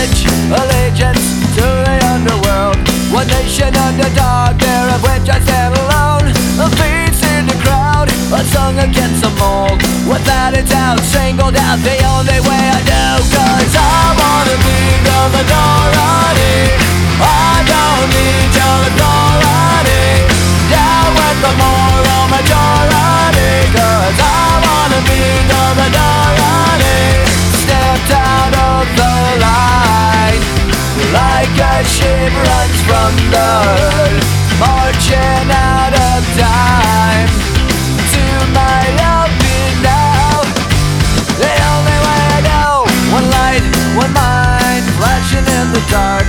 pledge allegiance to the underworld. One nation under dark, there of which I stand alone. A beats in the crowd, a song against the mold. Without a doubt, singled out the only way I do Cause I wanna be the minority. I don't need your authority. Down with the ship runs from the herd Marching out of time. To my open now The only way I know. One light, one mind Flashing in the dark